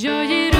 Jag